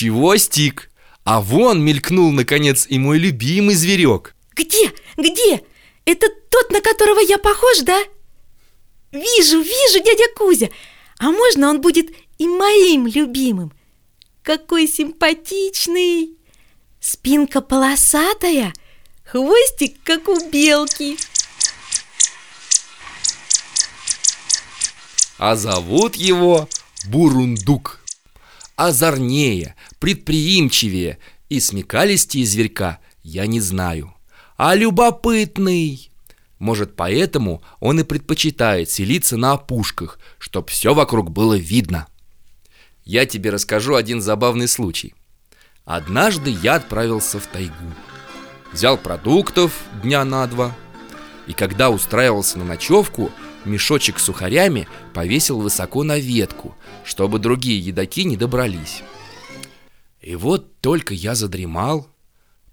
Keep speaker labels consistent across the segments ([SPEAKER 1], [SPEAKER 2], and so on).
[SPEAKER 1] Чего, Стик? А вон мелькнул, наконец, и мой любимый зверек
[SPEAKER 2] Где? Где? Это тот, на которого я похож, да? Вижу, вижу, дядя Кузя А можно он будет и моим любимым? Какой симпатичный Спинка полосатая Хвостик, как у белки
[SPEAKER 1] А зовут его Бурундук Озорнее, предприимчивее. И смекалистее зверька я не знаю. А любопытный. Может, поэтому он и предпочитает селиться на опушках, чтоб все вокруг было видно. Я тебе расскажу один забавный случай. Однажды я отправился в тайгу. Взял продуктов дня на два. И когда устраивался на ночевку – мешочек с сухарями повесил высоко на ветку, чтобы другие едоки не добрались. И вот только я задремал,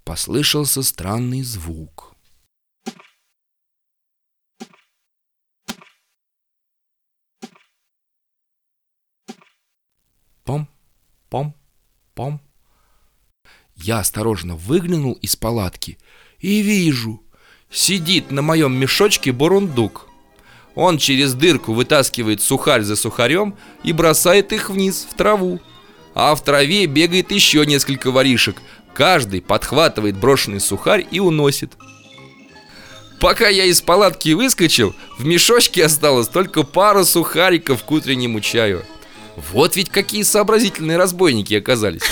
[SPEAKER 1] послышался странный звук. Пом, пом, пом. Я осторожно выглянул из палатки и вижу, сидит на моем мешочке бурундук. Он через дырку вытаскивает сухарь за сухарем и бросает их вниз, в траву. А в траве бегает еще несколько воришек. Каждый подхватывает брошенный сухарь и уносит. Пока я из палатки выскочил, в мешочке осталось только пара сухариков к утреннему чаю. Вот ведь какие сообразительные разбойники оказались.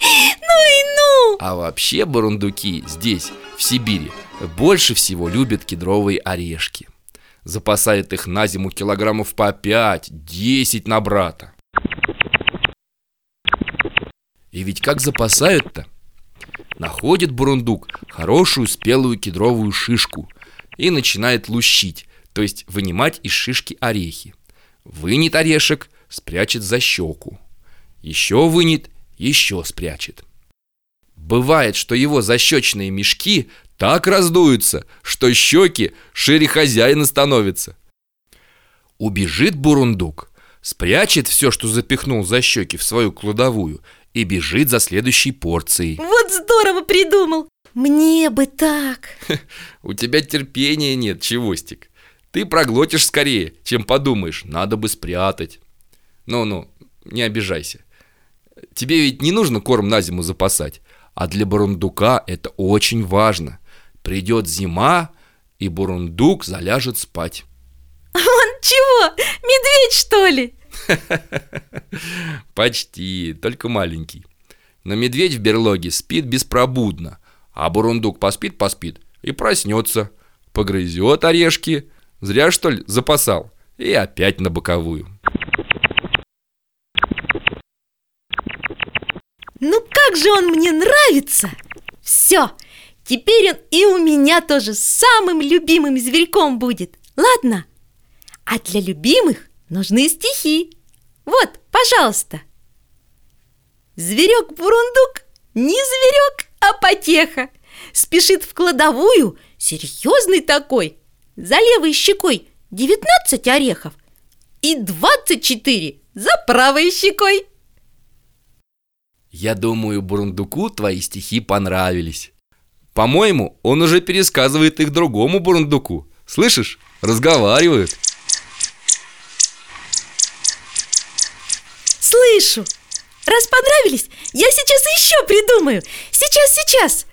[SPEAKER 2] Ну и ну!
[SPEAKER 1] А вообще бурундуки здесь, в Сибири, больше всего любят кедровые орешки. Запасает их на зиму килограммов по 5-10 на брата. И ведь как запасают-то? Находит бурундук хорошую спелую кедровую шишку и начинает лущить, то есть вынимать из шишки орехи. Вынет орешек, спрячет за щеку. Еще вынет, еще спрячет. Бывает, что его защечные мешки так раздуются, что щеки шире хозяина становятся. Убежит бурундук, спрячет все, что запихнул за щеки в свою кладовую и бежит за следующей порцией.
[SPEAKER 2] Вот здорово придумал! Мне бы так!
[SPEAKER 1] У тебя терпения нет, Чевостик. Ты проглотишь скорее, чем подумаешь, надо бы спрятать. Ну-ну, не обижайся. Тебе ведь не нужно корм на зиму запасать, а для бурундука это очень важно. Придет зима, и бурундук заляжет спать.
[SPEAKER 2] Он чего? Медведь, что ли?
[SPEAKER 1] Почти, только маленький. Но медведь в берлоге спит беспробудно, а бурундук поспит-поспит и проснется, погрызет орешки, зря что ли запасал, и опять на боковую.
[SPEAKER 2] Ну как же он мне нравится! Все, теперь он и у меня тоже самым любимым зверьком будет, ладно? А для любимых нужны стихи. Вот, пожалуйста. Зверек-бурундук не зверек, а потеха. Спешит в кладовую, серьезный такой. За левой щекой 19 орехов и 24 за правой щекой.
[SPEAKER 1] Я думаю, Бурундуку твои стихи понравились. По-моему, он уже пересказывает их другому Бурундуку. Слышишь? Разговаривают.
[SPEAKER 2] Слышу. Раз понравились, я сейчас еще придумаю. Сейчас, сейчас.